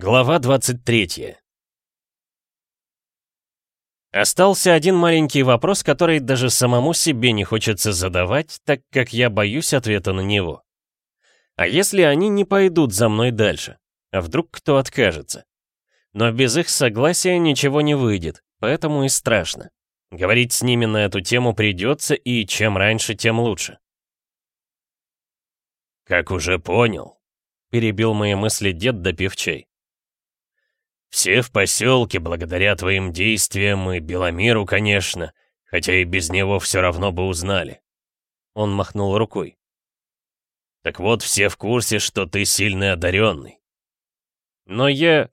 Глава 23 Остался один маленький вопрос, который даже самому себе не хочется задавать, так как я боюсь ответа на него. А если они не пойдут за мной дальше? А вдруг кто откажется? Но без их согласия ничего не выйдет, поэтому и страшно. Говорить с ними на эту тему придется, и чем раньше, тем лучше. «Как уже понял», — перебил мои мысли дед, допив чай. Все в поселке, благодаря твоим действиям и Беломиру, конечно, хотя и без него все равно бы узнали. Он махнул рукой. Так вот, все в курсе, что ты сильный одаренный. Но я,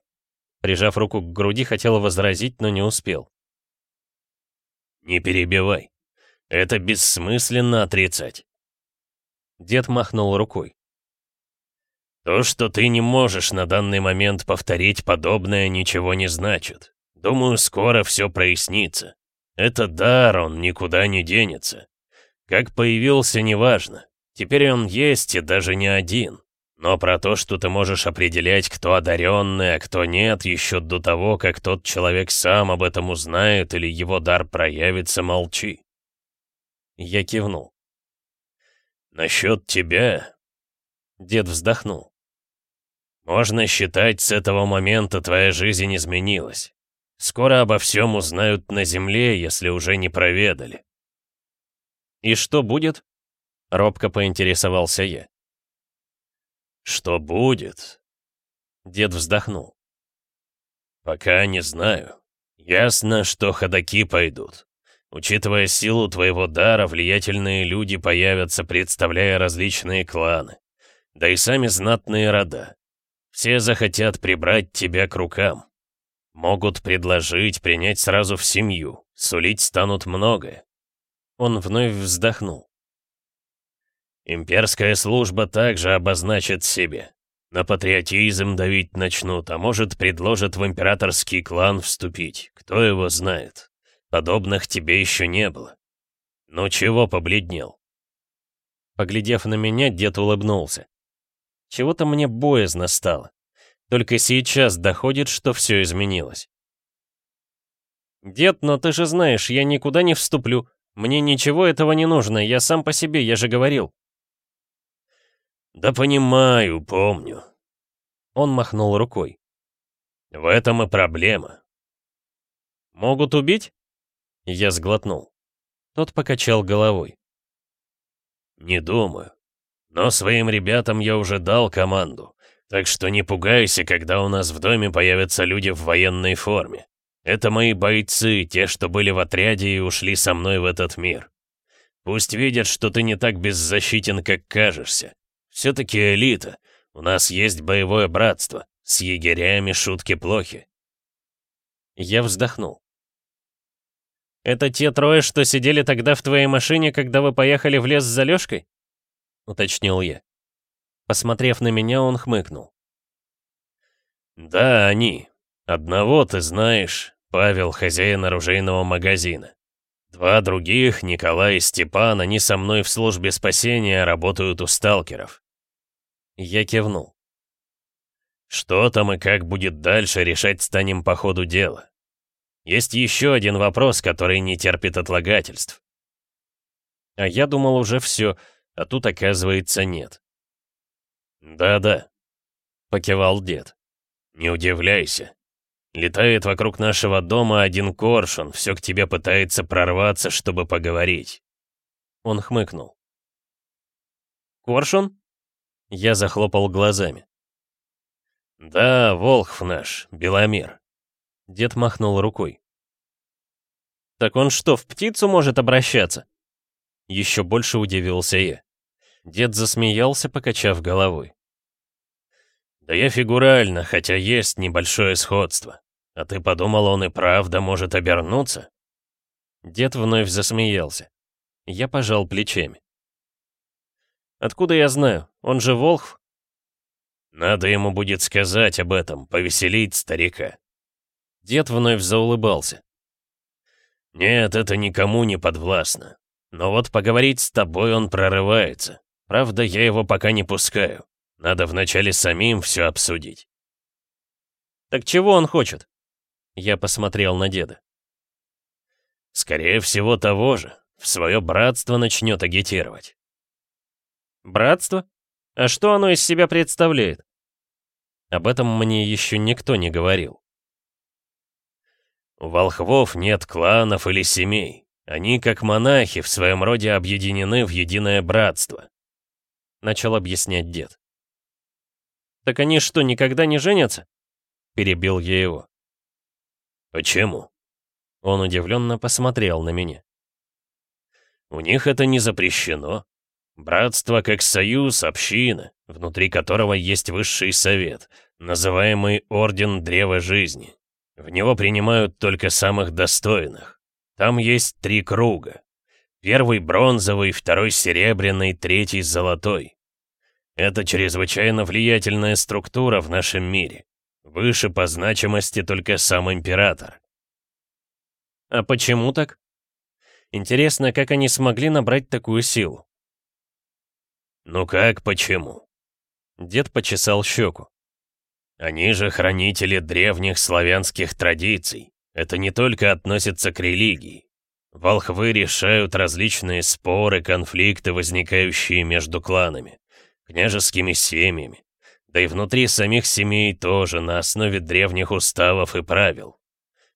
прижав руку к груди, хотел возразить, но не успел. Не перебивай. Это бессмысленно отрицать. Дед махнул рукой. То, что ты не можешь на данный момент повторить подобное, ничего не значит. Думаю, скоро все прояснится. Это дар, он никуда не денется. Как появился, неважно. Теперь он есть и даже не один. Но про то, что ты можешь определять, кто одаренный, а кто нет, еще до того, как тот человек сам об этом узнает или его дар проявится, молчи. Я кивнул. Насчет тебя... Дед вздохнул. Можно считать, с этого момента твоя жизнь изменилась. Скоро обо всем узнают на земле, если уже не проведали. «И что будет?» — робко поинтересовался я. «Что будет?» Дед вздохнул. «Пока не знаю. Ясно, что ходаки пойдут. Учитывая силу твоего дара, влиятельные люди появятся, представляя различные кланы. Да и сами знатные рода. Все захотят прибрать тебя к рукам. Могут предложить принять сразу в семью, сулить станут многое. Он вновь вздохнул. Имперская служба также обозначит себе. На патриотизм давить начнут, а может, предложат в императорский клан вступить. Кто его знает? Подобных тебе еще не было. Ну чего побледнел? Поглядев на меня, дед улыбнулся. Чего-то мне боязно стало. Только сейчас доходит, что все изменилось. «Дед, но ты же знаешь, я никуда не вступлю. Мне ничего этого не нужно, я сам по себе, я же говорил». «Да понимаю, помню». Он махнул рукой. «В этом и проблема». «Могут убить?» Я сглотнул. Тот покачал головой. «Не думаю. Но своим ребятам я уже дал команду, так что не пугайся, когда у нас в доме появятся люди в военной форме. Это мои бойцы, те, что были в отряде и ушли со мной в этот мир. Пусть видят, что ты не так беззащитен, как кажешься. Все-таки элита. У нас есть боевое братство. С егерями шутки плохи. Я вздохнул. «Это те трое, что сидели тогда в твоей машине, когда вы поехали в лес за Лёшкой?» — уточнил я. Посмотрев на меня, он хмыкнул. «Да, они. Одного ты знаешь, Павел, хозяин оружейного магазина. Два других, Николай и Степан, они со мной в службе спасения работают у сталкеров». Я кивнул. «Что там и как будет дальше, решать станем по ходу дела. Есть еще один вопрос, который не терпит отлагательств». А я думал уже все, а тут, оказывается, нет. «Да-да», — покивал дед. «Не удивляйся. Летает вокруг нашего дома один коршун, все к тебе пытается прорваться, чтобы поговорить». Он хмыкнул. «Коршун?» Я захлопал глазами. «Да, волхв наш, Беломир». Дед махнул рукой. «Так он что, в птицу может обращаться?» Еще больше удивился я. Дед засмеялся, покачав головой. «Да я фигурально, хотя есть небольшое сходство. А ты подумал, он и правда может обернуться?» Дед вновь засмеялся. Я пожал плечами. «Откуда я знаю? Он же Волхв?» «Надо ему будет сказать об этом, повеселить старика». Дед вновь заулыбался. «Нет, это никому не подвластно. Но вот поговорить с тобой он прорывается. Правда, я его пока не пускаю. Надо вначале самим все обсудить. Так чего он хочет? Я посмотрел на деда. Скорее всего, того же. В свое братство начнет агитировать. Братство? А что оно из себя представляет? Об этом мне еще никто не говорил. У волхвов нет кланов или семей. Они, как монахи, в своем роде объединены в единое братство. Начал объяснять дед. Так они что, никогда не женятся? Перебил я его. Почему? Он удивленно посмотрел на меня. У них это не запрещено. Братство как союз, община, внутри которого есть высший совет, называемый Орден Древа Жизни. В него принимают только самых достойных. Там есть три круга. Первый бронзовый, второй серебряный, третий золотой. Это чрезвычайно влиятельная структура в нашем мире. Выше по значимости только сам император. А почему так? Интересно, как они смогли набрать такую силу? Ну как почему? Дед почесал щеку. Они же хранители древних славянских традиций. Это не только относится к религии. Волхвы решают различные споры, конфликты, возникающие между кланами, княжескими семьями, да и внутри самих семей тоже на основе древних уставов и правил.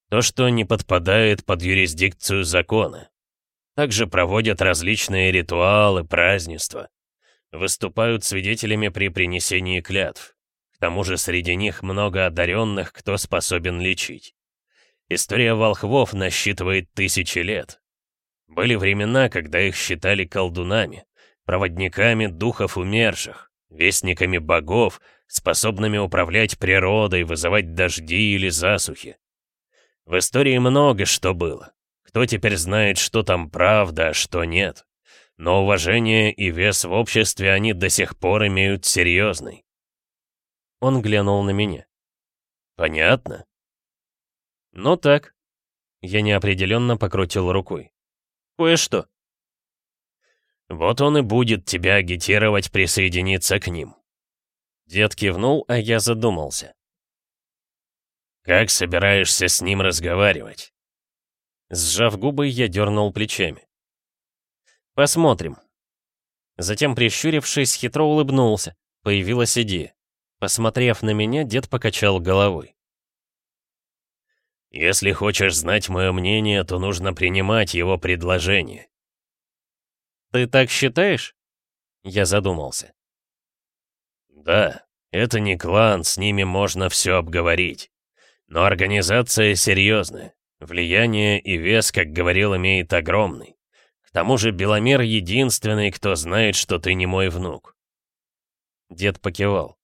То, что не подпадает под юрисдикцию закона. Также проводят различные ритуалы, празднества. Выступают свидетелями при принесении клятв. К тому же среди них много одаренных, кто способен лечить. История волхвов насчитывает тысячи лет. Были времена, когда их считали колдунами, проводниками духов умерших, вестниками богов, способными управлять природой, вызывать дожди или засухи. В истории много что было. Кто теперь знает, что там правда, а что нет? Но уважение и вес в обществе они до сих пор имеют серьезный. Он глянул на меня. Понятно? Ну так. Я неопределенно покрутил рукой. Кое-что. Вот он и будет тебя агитировать присоединиться к ним. Дед кивнул, а я задумался. Как собираешься с ним разговаривать? Сжав губы, я дернул плечами. «Посмотрим». Затем, прищурившись, хитро улыбнулся. Появилась идея. Посмотрев на меня, дед покачал головой. «Если хочешь знать мое мнение, то нужно принимать его предложение». «Ты так считаешь?» Я задумался. «Да, это не клан, с ними можно все обговорить. Но организация серьезная. Влияние и вес, как говорил, имеет огромный. К тому же Беломер единственный, кто знает, что ты не мой внук. Дед покивал.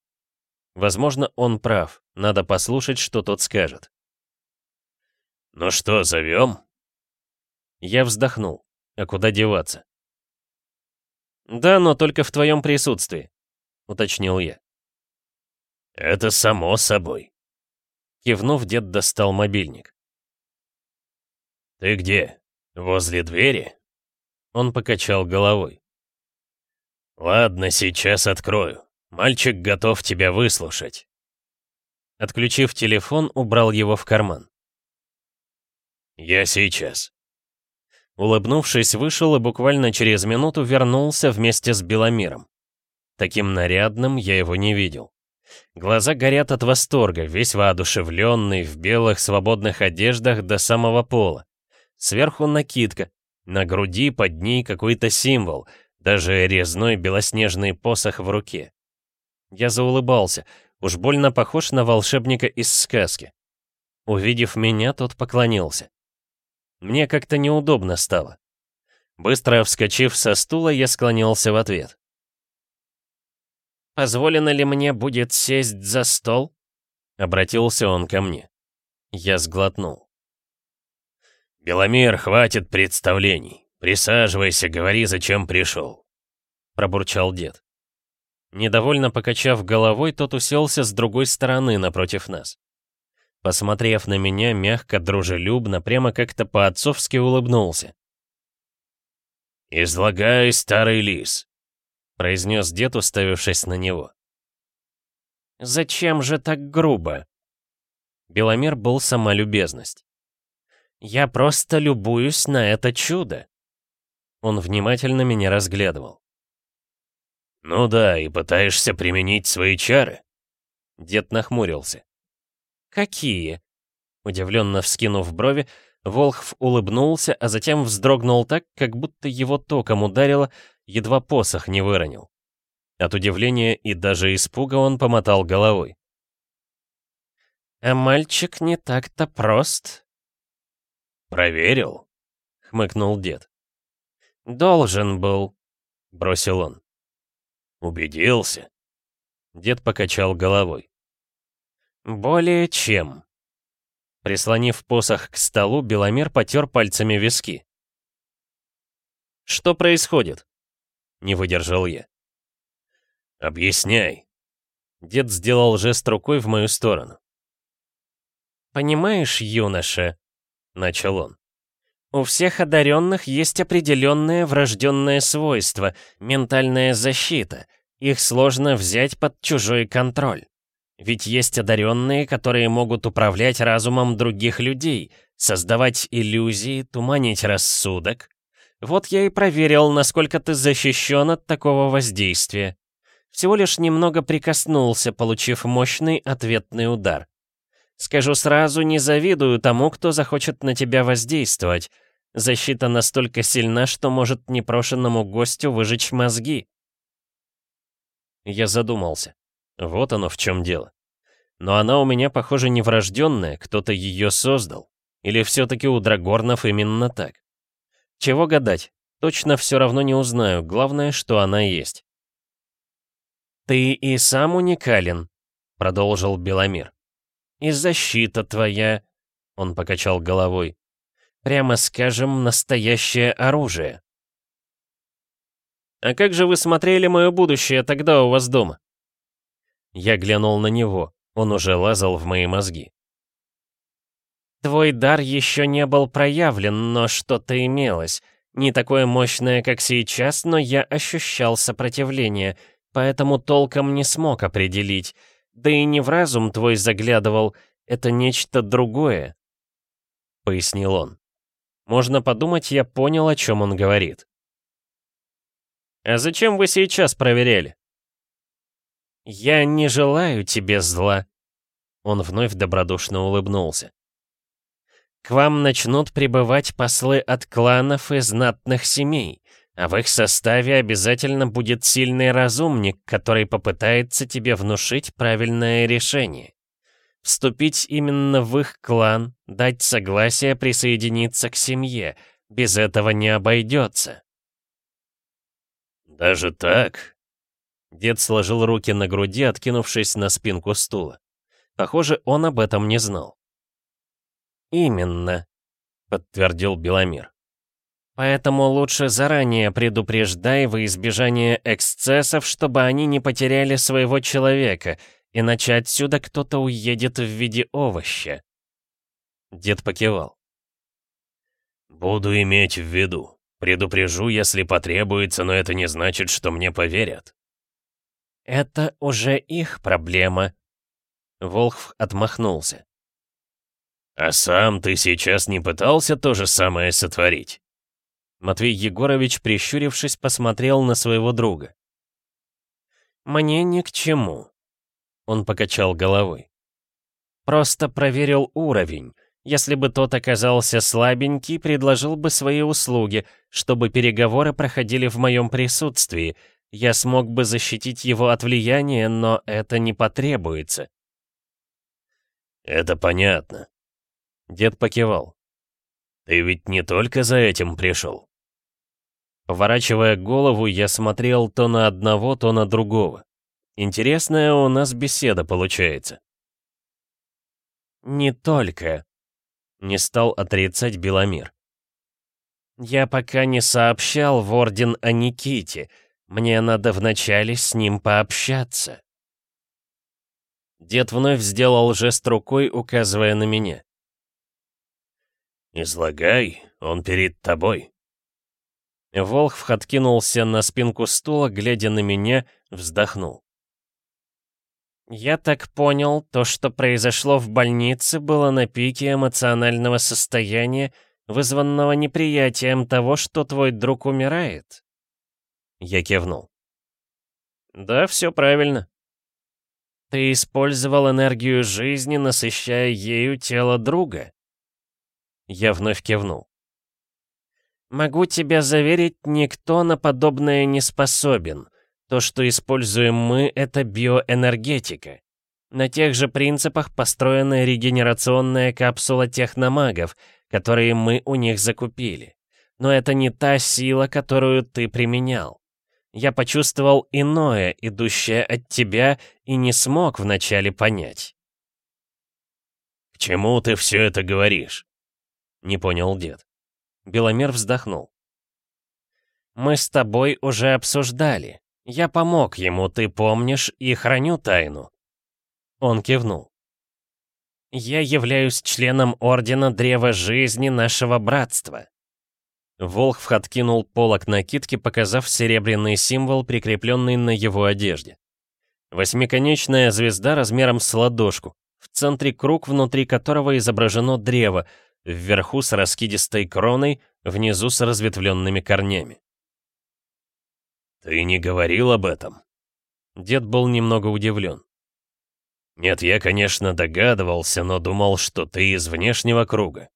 Возможно, он прав. Надо послушать, что тот скажет. «Ну что, зовем?» Я вздохнул. А куда деваться? «Да, но только в твоем присутствии», — уточнил я. «Это само собой». Кивнув, дед достал мобильник. «Ты где? Возле двери?» Он покачал головой. «Ладно, сейчас открою. Мальчик готов тебя выслушать». Отключив телефон, убрал его в карман. «Я сейчас». Улыбнувшись, вышел и буквально через минуту вернулся вместе с Беломиром. Таким нарядным я его не видел. Глаза горят от восторга, весь воодушевленный, в белых свободных одеждах до самого пола. Сверху накидка, на груди под ней какой-то символ, даже резной белоснежный посох в руке. Я заулыбался, уж больно похож на волшебника из сказки. Увидев меня, тот поклонился. Мне как-то неудобно стало. Быстро вскочив со стула, я склонился в ответ. «Позволено ли мне будет сесть за стол?» Обратился он ко мне. Я сглотнул. «Беломир, хватит представлений. Присаживайся, говори, зачем пришел», — пробурчал дед. Недовольно покачав головой, тот уселся с другой стороны напротив нас. Посмотрев на меня, мягко, дружелюбно, прямо как-то по-отцовски улыбнулся. «Излагай, старый лис», — произнес дед, уставившись на него. «Зачем же так грубо?» Беломер был сама любезность. «Я просто любуюсь на это чудо!» Он внимательно меня разглядывал. «Ну да, и пытаешься применить свои чары?» Дед нахмурился. «Какие?» Удивленно вскинув брови, Волхв улыбнулся, а затем вздрогнул так, как будто его током ударило, едва посох не выронил. От удивления и даже испуга он помотал головой. «А мальчик не так-то прост». «Проверил?» — хмыкнул дед. «Должен был», — бросил он. «Убедился?» Дед покачал головой. «Более чем». Прислонив посох к столу, Беломер потер пальцами виски. «Что происходит?» — не выдержал я. «Объясняй». Дед сделал жест рукой в мою сторону. «Понимаешь, юноша», — начал он, — «у всех одаренных есть определенное врожденное свойство — ментальная защита. Их сложно взять под чужой контроль. Ведь есть одаренные, которые могут управлять разумом других людей, создавать иллюзии, туманить рассудок. Вот я и проверил, насколько ты защищен от такого воздействия. Всего лишь немного прикоснулся, получив мощный ответный удар. Скажу сразу, не завидую тому, кто захочет на тебя воздействовать. Защита настолько сильна, что может непрошенному гостю выжечь мозги. Я задумался. Вот оно в чем дело. Но она у меня, похоже, не врожденная, кто-то ее создал. Или все-таки у Драгорнов именно так? Чего гадать? Точно все равно не узнаю, главное, что она есть. «Ты и сам уникален», — продолжил Беломир. «И защита твоя», — он покачал головой, — «прямо скажем, настоящее оружие». «А как же вы смотрели мое будущее тогда у вас дома?» Я глянул на него, он уже лазал в мои мозги. «Твой дар еще не был проявлен, но что-то имелось. Не такое мощное, как сейчас, но я ощущал сопротивление, поэтому толком не смог определить. Да и не в разум твой заглядывал, это нечто другое», — пояснил он. Можно подумать, я понял, о чем он говорит. «А зачем вы сейчас проверяли?» «Я не желаю тебе зла», — он вновь добродушно улыбнулся. «К вам начнут прибывать послы от кланов и знатных семей, а в их составе обязательно будет сильный разумник, который попытается тебе внушить правильное решение. Вступить именно в их клан, дать согласие присоединиться к семье, без этого не обойдется». «Даже так?» Дед сложил руки на груди, откинувшись на спинку стула. Похоже, он об этом не знал. «Именно», — подтвердил Беломир. «Поэтому лучше заранее предупреждай во избежание эксцессов, чтобы они не потеряли своего человека, иначе отсюда кто-то уедет в виде овоща». Дед покивал. «Буду иметь в виду. Предупрежу, если потребуется, но это не значит, что мне поверят». «Это уже их проблема». Волхв отмахнулся. «А сам ты сейчас не пытался то же самое сотворить?» Матвей Егорович, прищурившись, посмотрел на своего друга. «Мне ни к чему», — он покачал головой. «Просто проверил уровень. Если бы тот оказался слабенький, предложил бы свои услуги, чтобы переговоры проходили в моем присутствии, я смог бы защитить его от влияния, но это не потребуется. Это понятно. Дед покивал. Ты ведь не только за этим пришел. Поворачивая голову, я смотрел то на одного, то на другого. Интересная у нас беседа получается. «Не только», — не стал отрицать Беломир. «Я пока не сообщал в Орден о Никите, — мне надо вначале с ним пообщаться. Дед вновь сделал жест рукой, указывая на меня. «Излагай, он перед тобой». Волхв откинулся на спинку стула, глядя на меня, вздохнул. «Я так понял, то, что произошло в больнице, было на пике эмоционального состояния, вызванного неприятием того, что твой друг умирает?» Я кивнул. «Да, все правильно». «Ты использовал энергию жизни, насыщая ею тело друга?» Я вновь кивнул. «Могу тебя заверить, никто на подобное не способен. То, что используем мы, это биоэнергетика. На тех же принципах построена регенерационная капсула техномагов, которые мы у них закупили. Но это не та сила, которую ты применял. Я почувствовал иное, идущее от тебя, и не смог вначале понять. «К чему ты все это говоришь?» — не понял дед. Беломер вздохнул. «Мы с тобой уже обсуждали. Я помог ему, ты помнишь, и храню тайну». Он кивнул. «Я являюсь членом Ордена Древа Жизни нашего братства». Волхв откинул полок накидки, показав серебряный символ, прикрепленный на его одежде. Восьмиконечная звезда размером с ладошку, в центре круг, внутри которого изображено древо, вверху с раскидистой кроной, внизу с разветвленными корнями. «Ты не говорил об этом?» Дед был немного удивлен. «Нет, я, конечно, догадывался, но думал, что ты из внешнего круга».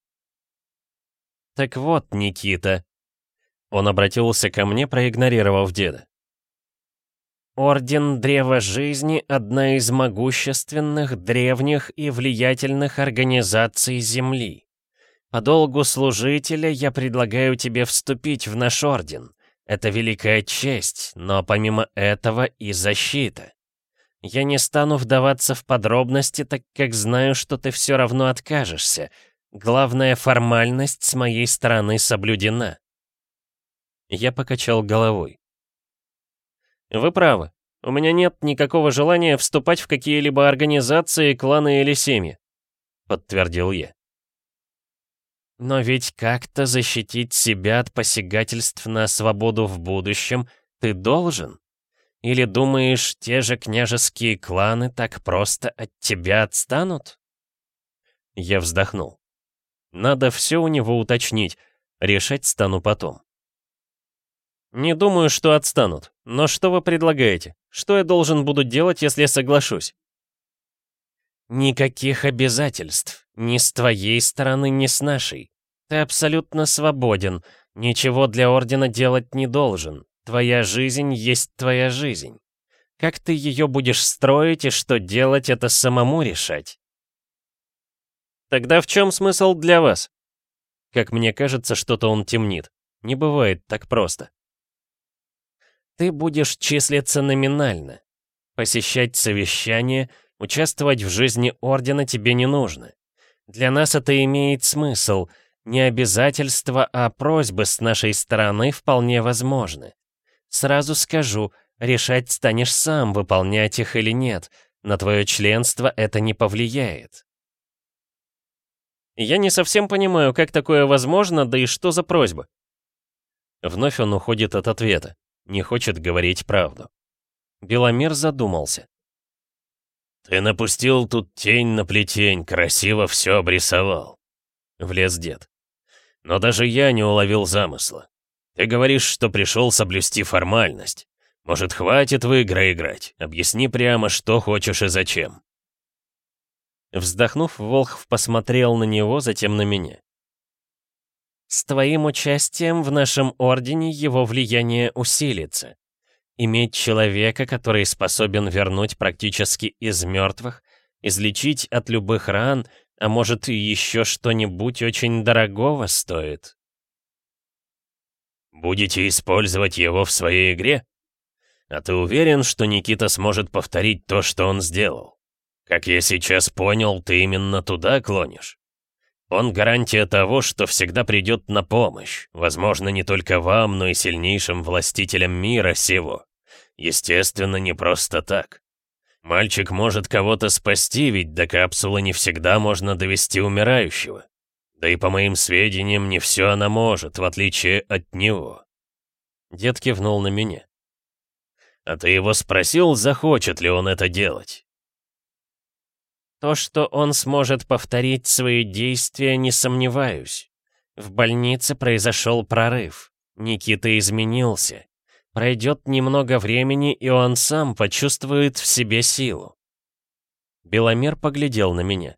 «Так вот, Никита...» Он обратился ко мне, проигнорировав деда. Орден Древа Жизни — одна из могущественных, древних и влиятельных организаций Земли. По долгу служителя я предлагаю тебе вступить в наш орден. Это великая честь, но помимо этого и защита. Я не стану вдаваться в подробности, так как знаю, что ты все равно откажешься. Главная формальность с моей стороны соблюдена. Я покачал головой. Вы правы. У меня нет никакого желания вступать в какие-либо организации, кланы или семьи, подтвердил я. Но ведь как-то защитить себя от посягательств на свободу в будущем ты должен. Или думаешь, те же княжеские кланы так просто от тебя отстанут? Я вздохнул. Надо все у него уточнить, решать стану потом. Не думаю, что отстанут. Но что вы предлагаете? Что я должен буду делать, если соглашусь? Никаких обязательств. Ни с твоей стороны, ни с нашей. Ты абсолютно свободен. Ничего для Ордена делать не должен. Твоя жизнь есть твоя жизнь. Как ты ее будешь строить и что делать, это самому решать. Тогда в чем смысл для вас? Как мне кажется, что-то он темнит. Не бывает так просто. Ты будешь числиться номинально. Посещать совещания, участвовать в жизни Ордена тебе не нужно. Для нас это имеет смысл. Не обязательства, а просьбы с нашей стороны вполне возможны. Сразу скажу, решать станешь сам, выполнять их или нет. На твое членство это не повлияет. Я не совсем понимаю, как такое возможно, да и что за просьба. Вновь он уходит от ответа не хочет говорить правду. Беломер задумался. «Ты напустил тут тень на плетень, красиво все обрисовал», — влез дед. «Но даже я не уловил замысла. Ты говоришь, что пришел соблюсти формальность. Может, хватит в игры играть? Объясни прямо, что хочешь и зачем». Вздохнув, Волхв посмотрел на него, затем на меня. С твоим участием в нашем ордене его влияние усилится. Иметь человека, который способен вернуть практически из мертвых, излечить от любых ран, а может и еще что-нибудь очень дорогого стоит. Будете использовать его в своей игре? А ты уверен, что Никита сможет повторить то, что он сделал? Как я сейчас понял, ты именно туда клонишь? Он гарантия того, что всегда придет на помощь, возможно, не только вам, но и сильнейшим властителям мира сего. Естественно, не просто так. Мальчик может кого-то спасти, ведь до капсулы не всегда можно довести умирающего. Да и по моим сведениям, не все она может, в отличие от него. Дед кивнул на меня. А ты его спросил, захочет ли он это делать? То, что он сможет повторить свои действия, не сомневаюсь. В больнице произошел прорыв. Никита изменился. Пройдет немного времени, и он сам почувствует в себе силу. Беломер поглядел на меня.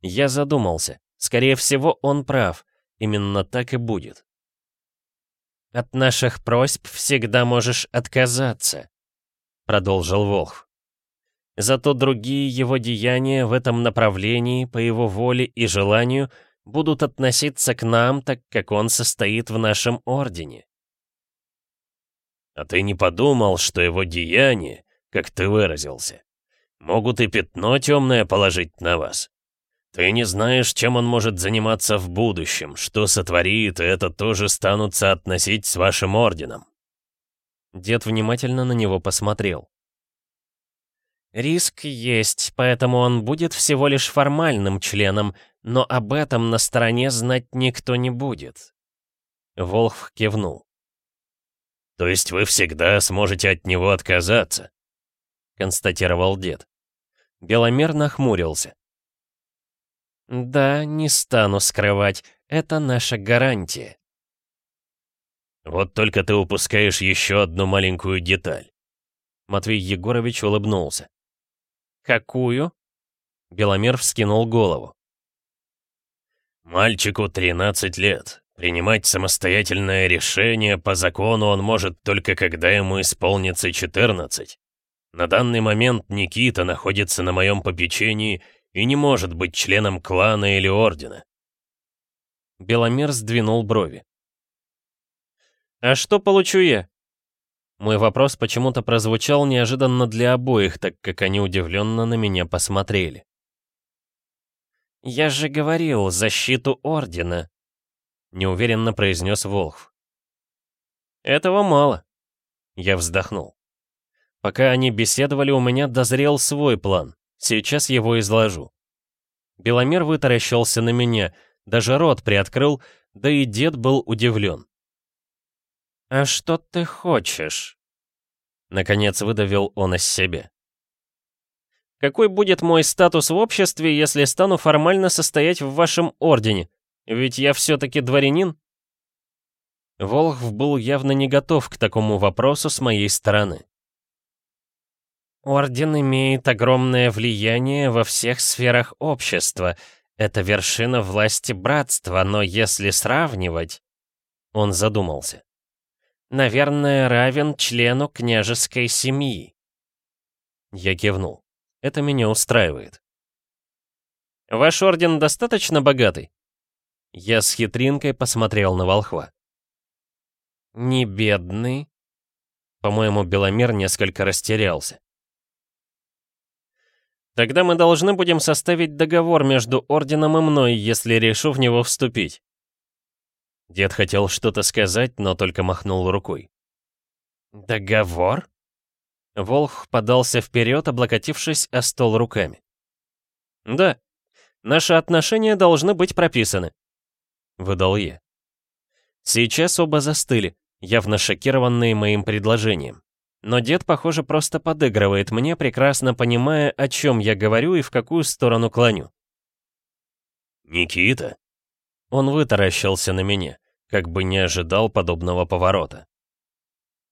Я задумался. Скорее всего, он прав. Именно так и будет. «От наших просьб всегда можешь отказаться», — продолжил Волхв. «Зато другие его деяния в этом направлении, по его воле и желанию, будут относиться к нам, так как он состоит в нашем ордене». «А ты не подумал, что его деяния, как ты выразился, могут и пятно темное положить на вас?» Ты не знаешь, чем он может заниматься в будущем, что сотворит, и это тоже станут соотносить с вашим орденом. Дед внимательно на него посмотрел. Риск есть, поэтому он будет всего лишь формальным членом, но об этом на стороне знать никто не будет. Волх кивнул. «То есть вы всегда сможете от него отказаться?» констатировал дед. Беломер нахмурился. «Да, не стану скрывать, это наша гарантия». «Вот только ты упускаешь еще одну маленькую деталь». Матвей Егорович улыбнулся. «Какую?» Беломер вскинул голову. «Мальчику 13 лет. Принимать самостоятельное решение по закону он может только когда ему исполнится 14. На данный момент Никита находится на моем попечении и не может быть членом клана или ордена. Беломер сдвинул брови. «А что получу я?» Мой вопрос почему-то прозвучал неожиданно для обоих, так как они удивленно на меня посмотрели. «Я же говорил, защиту Ордена», — неуверенно произнес Волхв. «Этого мало», — я вздохнул. Пока они беседовали, у меня дозрел свой план. Сейчас его изложу. Беломер вытаращился на меня, даже рот приоткрыл, да и дед был удивлен. «А что ты хочешь?» Наконец выдавил он из себя. «Какой будет мой статус в обществе, если стану формально состоять в вашем ордене? Ведь я все-таки дворянин?» Волхв был явно не готов к такому вопросу с моей стороны. Орден имеет огромное влияние во всех сферах общества. Это вершина власти братства, но если сравнивать... Он задумался. Наверное, равен члену княжеской семьи. Я кивнул. Это меня устраивает. Ваш орден достаточно богатый? Я с хитринкой посмотрел на волхва. Не бедный. По-моему, Беломир несколько растерялся. Тогда мы должны будем составить договор между Орденом и мной, если решу в него вступить». Дед хотел что-то сказать, но только махнул рукой. «Договор?» Волх подался вперед, облокотившись о стол руками. «Да, наши отношения должны быть прописаны», — выдал я. Сейчас оба застыли, явно шокированные моим предложением. Но дед, похоже, просто подыгрывает мне, прекрасно понимая, о чем я говорю и в какую сторону клоню. «Никита?» Он вытаращился на меня, как бы не ожидал подобного поворота.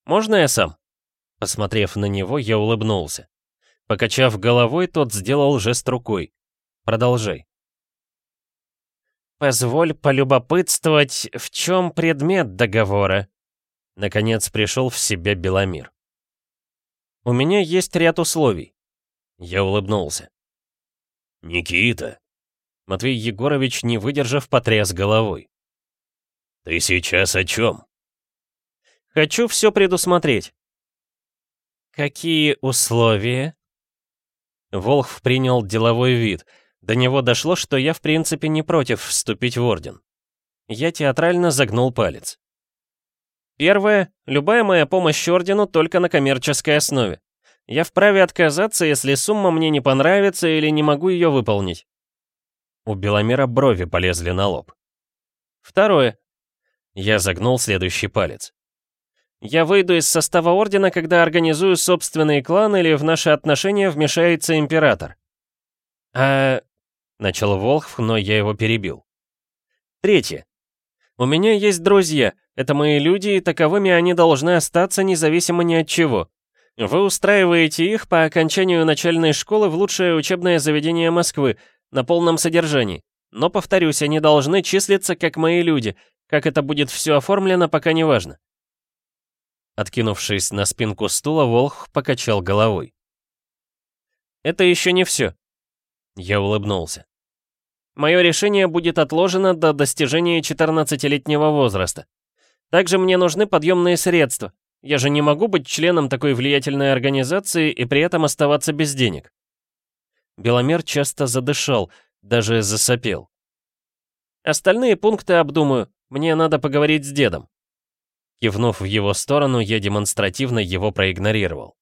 «Можно я сам?» Посмотрев на него, я улыбнулся. Покачав головой, тот сделал жест рукой. «Продолжай». «Позволь полюбопытствовать, в чем предмет договора?» Наконец пришел в себя Беломир. У меня есть ряд условий. Я улыбнулся. «Никита!» Матвей Егорович, не выдержав, потряс головой. «Ты сейчас о чем?» «Хочу все предусмотреть». «Какие условия?» Волхв принял деловой вид. До него дошло, что я в принципе не против вступить в орден. Я театрально загнул палец. Первое. Любая моя помощь Ордену только на коммерческой основе. Я вправе отказаться, если сумма мне не понравится или не могу ее выполнить. У Беломера брови полезли на лоб. Второе. Я загнул следующий палец. Я выйду из состава Ордена, когда организую собственный клан или в наши отношения вмешается Император. А... Начал Волхв, но я его перебил. Третье. У меня есть друзья, это мои люди, и таковыми они должны остаться независимо ни от чего. Вы устраиваете их по окончанию начальной школы в лучшее учебное заведение Москвы, на полном содержании. Но, повторюсь, они должны числиться как мои люди. Как это будет все оформлено, пока не важно. Откинувшись на спинку стула, Волх покачал головой. «Это еще не все». Я улыбнулся. Мое решение будет отложено до достижения 14-летнего возраста. Также мне нужны подъемные средства. Я же не могу быть членом такой влиятельной организации и при этом оставаться без денег. Беломер часто задышал, даже засопел. Остальные пункты обдумаю, мне надо поговорить с дедом. Кивнув в его сторону, я демонстративно его проигнорировал.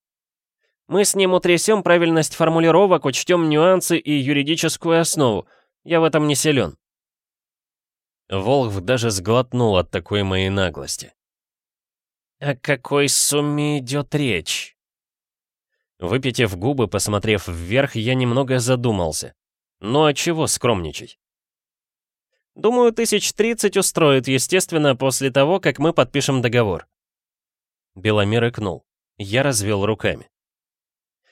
Мы с ним утрясем правильность формулировок, учтем нюансы и юридическую основу, я в этом не силен. Волхв даже сглотнул от такой моей наглости. «О какой сумме идет речь?» Выпитив губы, посмотрев вверх, я немного задумался. Ну а чего скромничать? Думаю, тысяч тридцать устроит, естественно, после того, как мы подпишем договор. Беломир икнул. Я развел руками.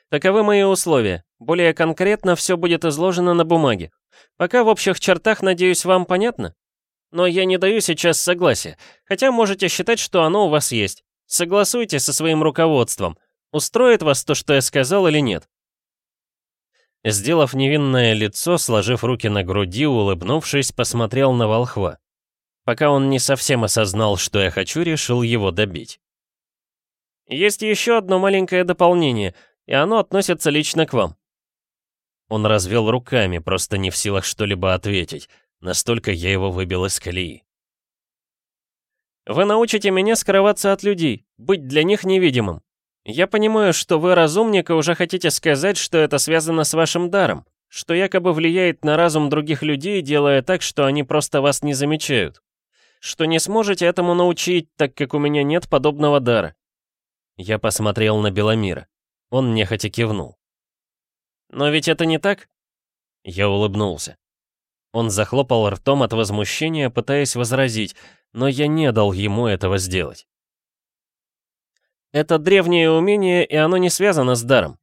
Таковы мои условия. Более конкретно все будет изложено на бумаге. Пока в общих чертах, надеюсь, вам понятно? Но я не даю сейчас согласия, хотя можете считать, что оно у вас есть. Согласуйте со своим руководством. Устроит вас то, что я сказал или нет?» Сделав невинное лицо, сложив руки на груди, улыбнувшись, посмотрел на волхва. Пока он не совсем осознал, что я хочу, решил его добить. «Есть еще одно маленькое дополнение, и оно относится лично к вам. Он развел руками, просто не в силах что-либо ответить. Настолько я его выбил из колеи. «Вы научите меня скрываться от людей, быть для них невидимым. Я понимаю, что вы разумник и уже хотите сказать, что это связано с вашим даром, что якобы влияет на разум других людей, делая так, что они просто вас не замечают. Что не сможете этому научить, так как у меня нет подобного дара». Я посмотрел на Беломира. Он нехотя кивнул. «Но ведь это не так?» Я улыбнулся. Он захлопал ртом от возмущения, пытаясь возразить, но я не дал ему этого сделать. Это древнее умение, и оно не связано с даром.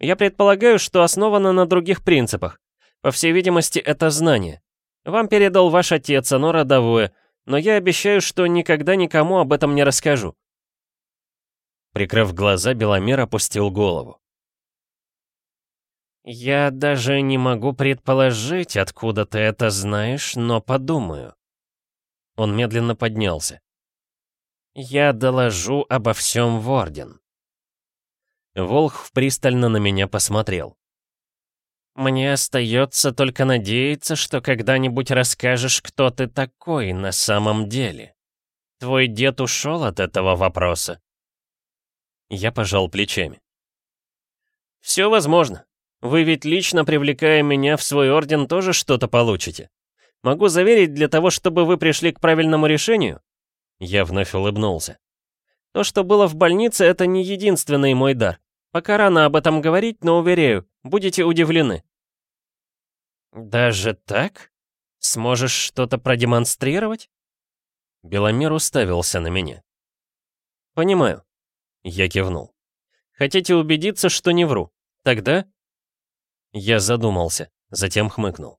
Я предполагаю, что основано на других принципах. По всей видимости, это знание. Вам передал ваш отец, оно родовое, но я обещаю, что никогда никому об этом не расскажу. Прикрыв глаза, Беломир опустил голову. «Я даже не могу предположить, откуда ты это знаешь, но подумаю». Он медленно поднялся. «Я доложу обо всем в Орден». Волх пристально на меня посмотрел. «Мне остается только надеяться, что когда-нибудь расскажешь, кто ты такой на самом деле. Твой дед ушел от этого вопроса». Я пожал плечами. «Все возможно. Вы ведь лично, привлекая меня в свой орден, тоже что-то получите. Могу заверить для того, чтобы вы пришли к правильному решению?» Я вновь улыбнулся. «То, что было в больнице, это не единственный мой дар. Пока рано об этом говорить, но уверяю, будете удивлены». «Даже так? Сможешь что-то продемонстрировать?» Беломир уставился на меня. «Понимаю». Я кивнул. «Хотите убедиться, что не вру? Тогда я задумался, затем хмыкнул.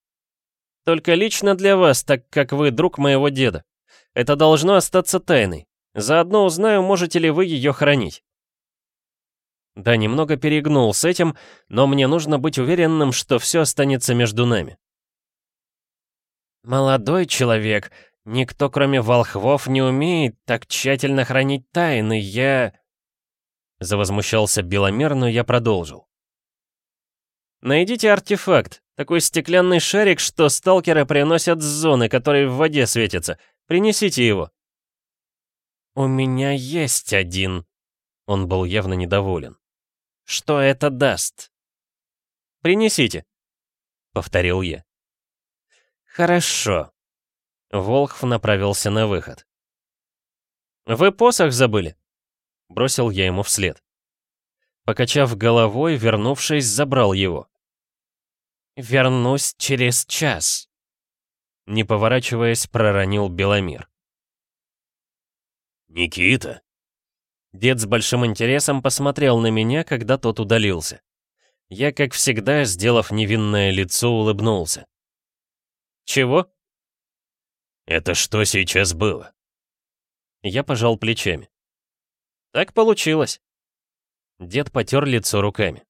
«Только лично для вас, так как вы друг моего деда. Это должно остаться тайной. Заодно узнаю, можете ли вы ее хранить». Да, немного перегнул с этим, но мне нужно быть уверенным, что все останется между нами. «Молодой человек, никто кроме волхвов не умеет так тщательно хранить тайны, я...» Завозмущался Беломер, но я продолжил. Найдите артефакт, такой стеклянный шарик, что сталкеры приносят с зоны, который в воде светится. Принесите его». «У меня есть один». Он был явно недоволен. «Что это даст?» «Принесите», — повторил я. «Хорошо». Волхв направился на выход. «Вы посох забыли?» Бросил я ему вслед. Покачав головой, вернувшись, забрал его. «Вернусь через час», — не поворачиваясь, проронил Беломир. «Никита?» Дед с большим интересом посмотрел на меня, когда тот удалился. Я, как всегда, сделав невинное лицо, улыбнулся. «Чего?» «Это что сейчас было?» Я пожал плечами. «Так получилось». Дед потер лицо руками.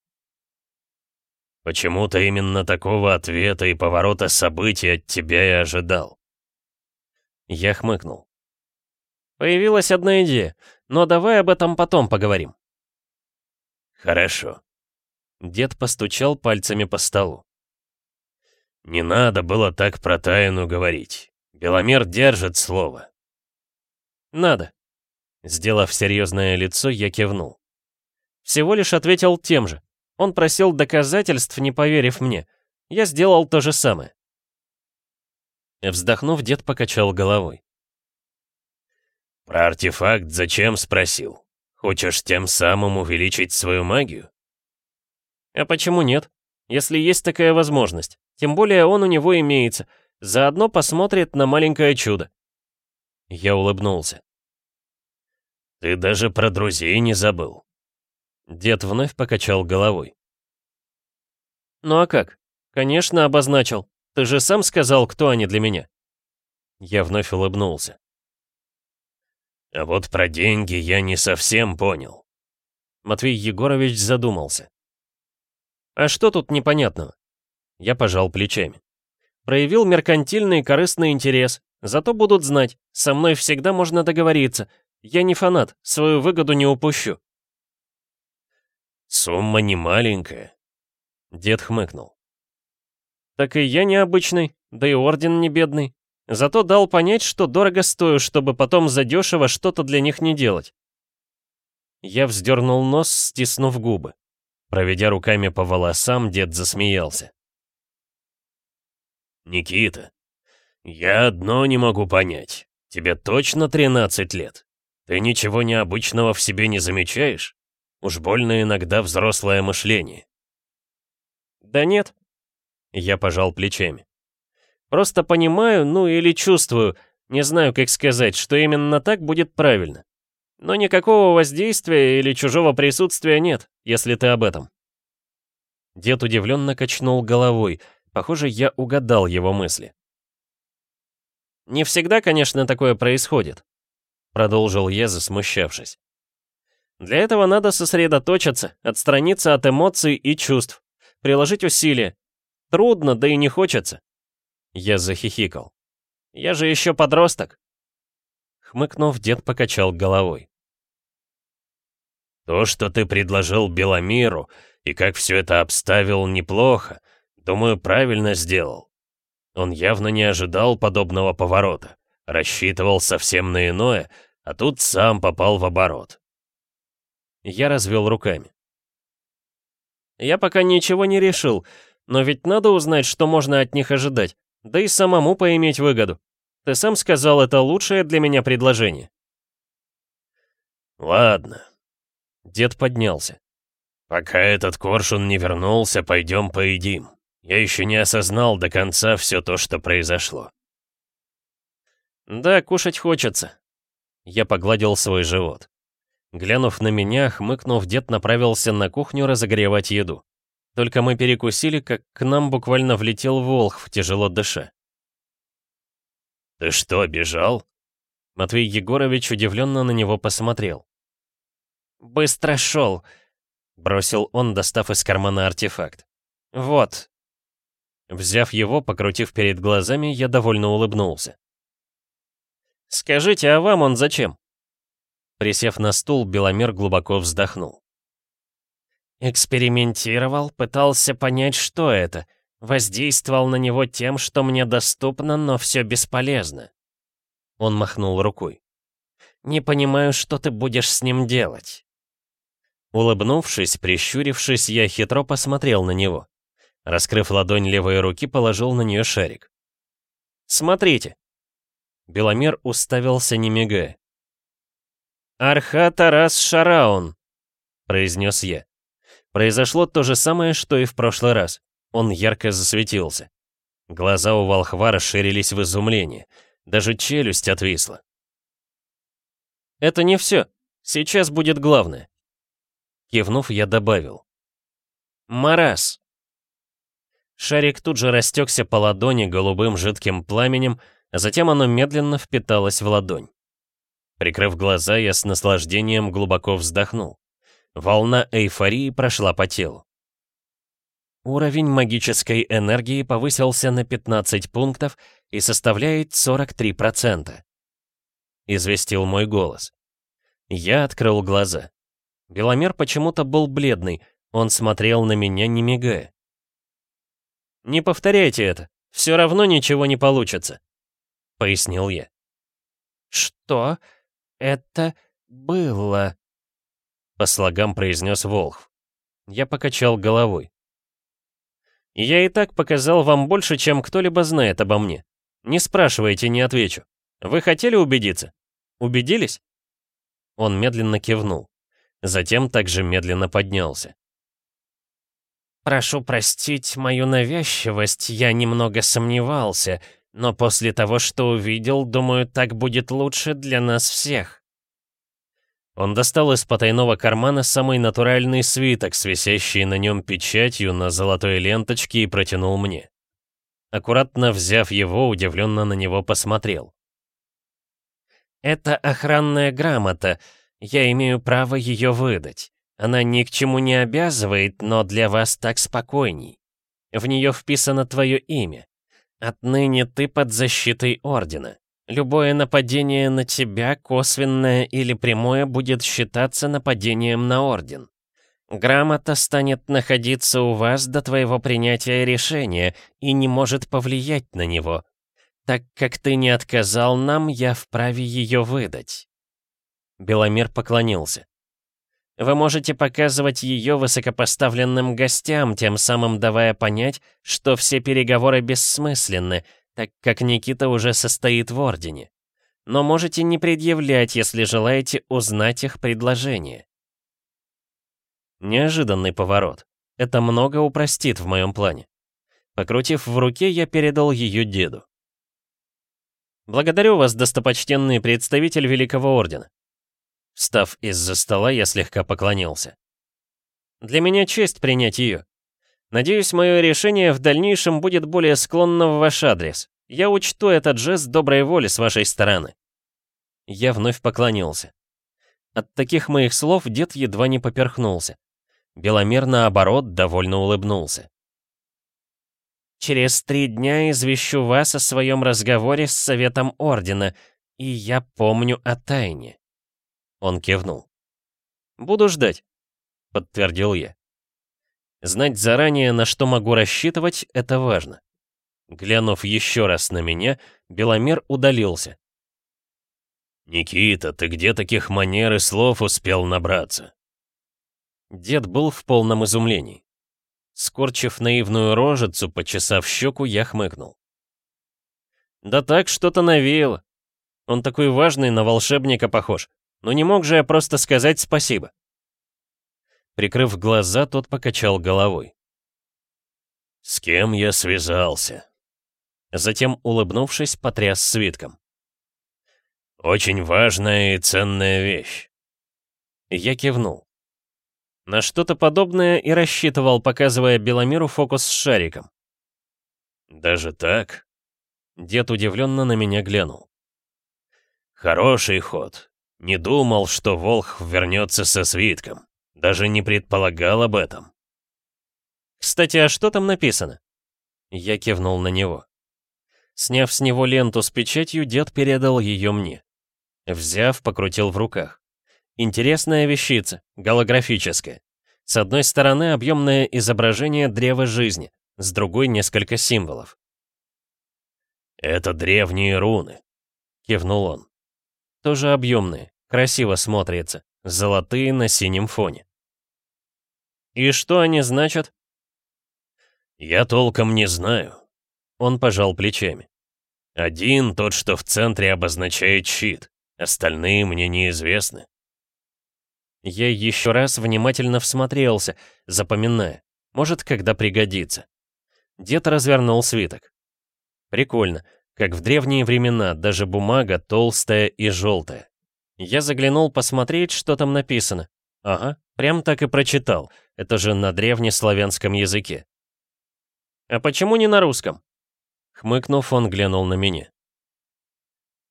«Почему-то именно такого ответа и поворота событий от тебя и ожидал». Я хмыкнул. «Появилась одна идея, но давай об этом потом поговорим». «Хорошо». Дед постучал пальцами по столу. «Не надо было так про тайну говорить. Беломер держит слово». «Надо». Сделав серьезное лицо, я кивнул. Всего лишь ответил тем же. Он просил доказательств, не поверив мне. Я сделал то же самое. Вздохнув, дед покачал головой. «Про артефакт зачем?» — спросил. «Хочешь тем самым увеличить свою магию?» «А почему нет? Если есть такая возможность. Тем более он у него имеется. Заодно посмотрит на маленькое чудо». Я улыбнулся. «Ты даже про друзей не забыл». Дед вновь покачал головой. «Ну а как? Конечно, обозначил. Ты же сам сказал, кто они для меня». Я вновь улыбнулся. «А вот про деньги я не совсем понял». Матвей Егорович задумался. «А что тут непонятного?» Я пожал плечами. Проявил меркантильный и корыстный интерес. Зато будут знать, со мной всегда можно договориться. Я не фанат, свою выгоду не упущу. Сумма не маленькая. Дед хмыкнул. Так и я необычный, да и орден не бедный. Зато дал понять, что дорого стою, чтобы потом задешево что-то для них не делать. Я вздернул нос, стиснув губы. Проведя руками по волосам, дед засмеялся. «Никита, я одно не могу понять. Тебе точно 13 лет? Ты ничего необычного в себе не замечаешь? Уж больно иногда взрослое мышление». «Да нет». Я пожал плечами. «Просто понимаю, ну или чувствую, не знаю, как сказать, что именно так будет правильно. Но никакого воздействия или чужого присутствия нет, если ты об этом. Дед удивленно качнул головой. Похоже, я угадал его мысли. «Не всегда, конечно, такое происходит», — продолжил я, засмущавшись. «Для этого надо сосредоточиться, отстраниться от эмоций и чувств, приложить усилия. Трудно, да и не хочется». Я захихикал. «Я же еще подросток». Хмыкнув, дед покачал головой. «То, что ты предложил Беломиру, и как все это обставил, неплохо. Думаю, правильно сделал. Он явно не ожидал подобного поворота. Рассчитывал совсем на иное, а тут сам попал в оборот». Я развел руками. «Я пока ничего не решил, но ведь надо узнать, что можно от них ожидать, да и самому поиметь выгоду. Ты сам сказал, это лучшее для меня предложение. Ладно. Дед поднялся. Пока этот коршун не вернулся, пойдем поедим. Я еще не осознал до конца все то, что произошло. Да, кушать хочется. Я погладил свой живот. Глянув на меня, хмыкнув, дед направился на кухню разогревать еду. Только мы перекусили, как к нам буквально влетел Волхв, тяжело дыша. «Ты что, бежал?» Матвей Егорович удивленно на него посмотрел. «Быстро шел», — бросил он, достав из кармана артефакт. «Вот». Взяв его, покрутив перед глазами, я довольно улыбнулся. «Скажите, а вам он зачем?» Присев на стул, Беломер глубоко вздохнул. «Экспериментировал, пытался понять, что это, Воздействовал на него тем, что мне доступно, но все бесполезно. Он махнул рукой. «Не понимаю, что ты будешь с ним делать». Улыбнувшись, прищурившись, я хитро посмотрел на него. Раскрыв ладонь левой руки, положил на нее шарик. «Смотрите!» Беломер уставился, не мигая. «Арха Тарас Шараун», — произнес я. Произошло то же самое, что и в прошлый раз. Он ярко засветился. Глаза у волхва расширились в изумлении. Даже челюсть отвисла. «Это не все. Сейчас будет главное». Кивнув, я добавил. «Марас». Шарик тут же растекся по ладони голубым жидким пламенем, а затем оно медленно впиталось в ладонь. Прикрыв глаза, я с наслаждением глубоко вздохнул. Волна эйфории прошла по телу. Уровень магической энергии повысился на 15 пунктов и составляет 43%. Известил мой голос. Я открыл глаза. Беломер почему-то был бледный, он смотрел на меня, не мигая. «Не повторяйте это, все равно ничего не получится», — пояснил я. «Что это было?» По слогам произнес Волхв. Я покачал головой. Я и так показал вам больше, чем кто-либо знает обо мне. Не спрашивайте, не отвечу. Вы хотели убедиться? Убедились?» Он медленно кивнул. Затем также медленно поднялся. «Прошу простить мою навязчивость, я немного сомневался, но после того, что увидел, думаю, так будет лучше для нас всех». Он достал из потайного кармана самый натуральный свиток с на нем печатью на золотой ленточке и протянул мне. Аккуратно взяв его, удивленно на него посмотрел. «Это охранная грамота. Я имею право ее выдать. Она ни к чему не обязывает, но для вас так спокойней. В нее вписано твое имя. Отныне ты под защитой Ордена. Любое нападение на тебя, косвенное или прямое, будет считаться нападением на Орден. Грамота станет находиться у вас до твоего принятия решения и не может повлиять на него. Так как ты не отказал нам, я вправе ее выдать. Беломир поклонился. Вы можете показывать ее высокопоставленным гостям, тем самым давая понять, что все переговоры бессмысленны, так как Никита уже состоит в Ордене. Но можете не предъявлять, если желаете узнать их предложение. Неожиданный поворот. Это много упростит в моем плане. Покрутив в руке, я передал ее деду. «Благодарю вас, достопочтенный представитель Великого Ордена». Встав из-за стола, я слегка поклонился. «Для меня честь принять ее. Надеюсь, мое решение в дальнейшем будет более склонно в ваш адрес. Я учту этот жест доброй воли с вашей стороны». Я вновь поклонился. От таких моих слов дед едва не поперхнулся. Беломер, наоборот, довольно улыбнулся. «Через три дня извещу вас о своем разговоре с Советом Ордена, и я помню о тайне». Он кивнул. «Буду ждать», — подтвердил я. Знать заранее, на что могу рассчитывать, это важно. Глянув еще раз на меня, Беломер удалился. «Никита, ты где таких манер и слов успел набраться?» Дед был в полном изумлении. Скорчив наивную рожицу, почесав щеку, я хмыкнул. «Да так, что-то навеяло. Он такой важный, на волшебника похож. Но не мог же я просто сказать спасибо». Прикрыв глаза, тот покачал головой. «С кем я связался?» Затем, улыбнувшись, потряс свитком. «Очень важная и ценная вещь». Я кивнул. На что-то подобное и рассчитывал, показывая Беломиру фокус с шариком. «Даже так?» Дед удивленно на меня глянул. «Хороший ход. Не думал, что Волх вернется со свитком. Даже не предполагал об этом. «Кстати, а что там написано?» Я кивнул на него. Сняв с него ленту с печатью, дед передал ее мне. Взяв, покрутил в руках. Интересная вещица, голографическая. С одной стороны объемное изображение древа жизни, с другой несколько символов. «Это древние руны», — кивнул он. Тоже объемные, красиво смотрится, золотые на синем фоне. «И что они значат?» «Я толком не знаю». Он пожал плечами. «Один, тот, что в центре, обозначает щит. Остальные мне неизвестны». Я еще раз внимательно всмотрелся, запоминая. Может, когда пригодится. Дед развернул свиток. Прикольно, как в древние времена, даже бумага толстая и желтая. Я заглянул посмотреть, что там написано. Ага, прям так и прочитал. Это же на древнеславянском языке. «А почему не на русском?» Хмыкнув, он глянул на меня.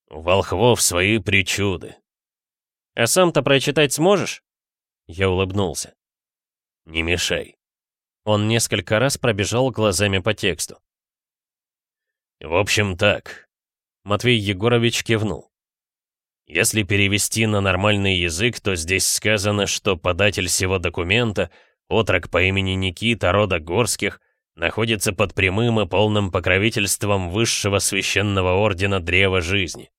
«У волхвов свои причуды». «А сам-то прочитать сможешь?» Я улыбнулся. «Не мешай». Он несколько раз пробежал глазами по тексту. «В общем так», — Матвей Егорович кивнул. Если перевести на нормальный язык, то здесь сказано, что податель всего документа, отрок по имени Никита рода Горских, находится под прямым и полным покровительством высшего священного ордена Древа Жизни.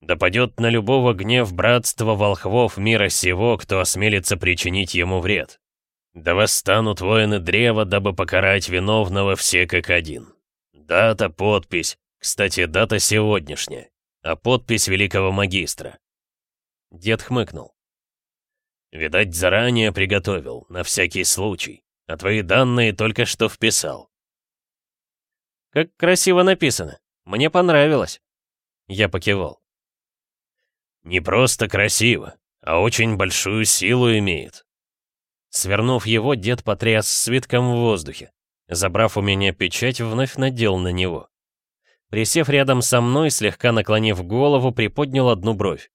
Да падет на любого гнев братства волхвов мира сего, кто осмелится причинить ему вред. Да восстанут воины Древа, дабы покарать виновного все как один. Дата, подпись. Кстати, дата сегодняшняя а подпись великого магистра. Дед хмыкнул. «Видать, заранее приготовил, на всякий случай, а твои данные только что вписал». «Как красиво написано. Мне понравилось». Я покивал. «Не просто красиво, а очень большую силу имеет». Свернув его, дед потряс свитком в воздухе. Забрав у меня печать, вновь надел на него. Присев рядом со мной, слегка наклонив голову, приподнял одну бровь.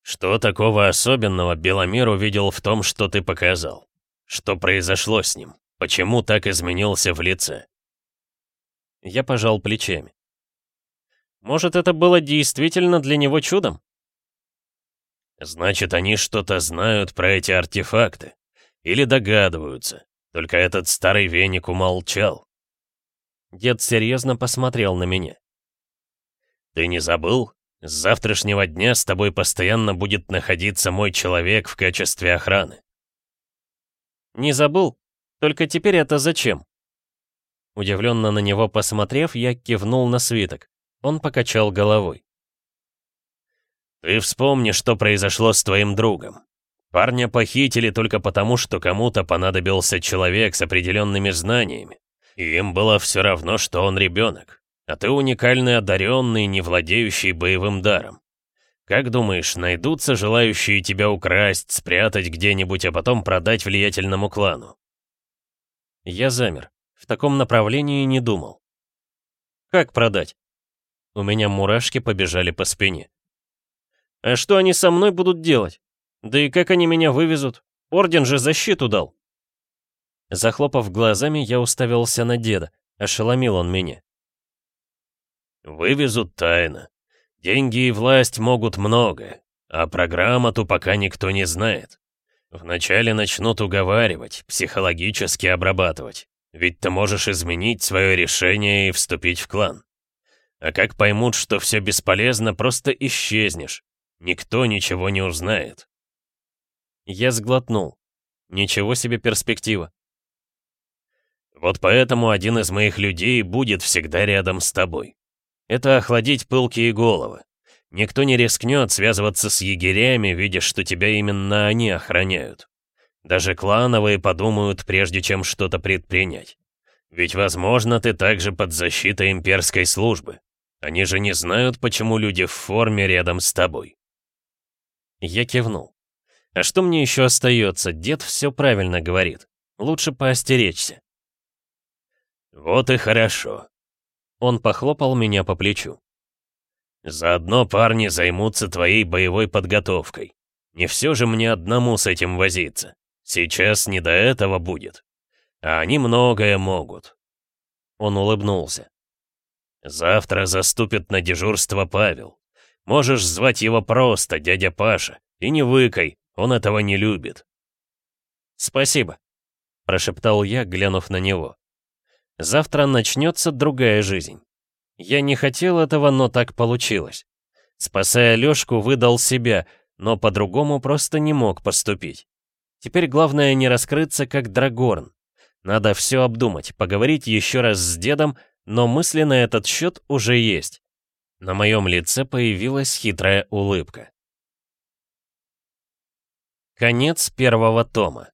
«Что такого особенного Беломир увидел в том, что ты показал? Что произошло с ним? Почему так изменился в лице?» Я пожал плечами. «Может, это было действительно для него чудом?» «Значит, они что-то знают про эти артефакты. Или догадываются. Только этот старый веник умолчал. Дед серьезно посмотрел на меня. «Ты не забыл? С завтрашнего дня с тобой постоянно будет находиться мой человек в качестве охраны». «Не забыл? Только теперь это зачем?» Удивленно на него посмотрев, я кивнул на свиток. Он покачал головой. «Ты вспомни, что произошло с твоим другом. Парня похитили только потому, что кому-то понадобился человек с определенными знаниями. И им было все равно, что он ребенок. А ты уникальный одаренный, не владеющий боевым даром. Как думаешь, найдутся желающие тебя украсть, спрятать где-нибудь, а потом продать влиятельному клану? Я замер. В таком направлении не думал. Как продать? У меня мурашки побежали по спине. А что они со мной будут делать? Да и как они меня вывезут? Орден же защиту дал. Захлопав глазами, я уставился на деда. Ошеломил он меня. «Вывезут тайно. Деньги и власть могут многое, а программу-то пока никто не знает. Вначале начнут уговаривать, психологически обрабатывать. Ведь ты можешь изменить свое решение и вступить в клан. А как поймут, что все бесполезно, просто исчезнешь. Никто ничего не узнает. Я сглотнул. Ничего себе перспектива. Вот поэтому один из моих людей будет всегда рядом с тобой. Это охладить пылкие головы. Никто не рискнет связываться с егерями, видя, что тебя именно они охраняют. Даже клановые подумают, прежде чем что-то предпринять. Ведь, возможно, ты также под защитой имперской службы. Они же не знают, почему люди в форме рядом с тобой. Я кивнул. А что мне еще остается? Дед все правильно говорит. Лучше поостеречься. «Вот и хорошо». Он похлопал меня по плечу. «Заодно парни займутся твоей боевой подготовкой. Не все же мне одному с этим возиться. Сейчас не до этого будет. А они многое могут». Он улыбнулся. «Завтра заступит на дежурство Павел. Можешь звать его просто дядя Паша. И не выкай, он этого не любит». «Спасибо», — прошептал я, глянув на него. Завтра начнется другая жизнь. Я не хотел этого, но так получилось. Спасая Лёшку, выдал себя, но по-другому просто не мог поступить. Теперь главное не раскрыться как Драгорн. Надо все обдумать, поговорить еще раз с дедом, но мысли на этот счет уже есть. На моем лице появилась хитрая улыбка. Конец первого тома.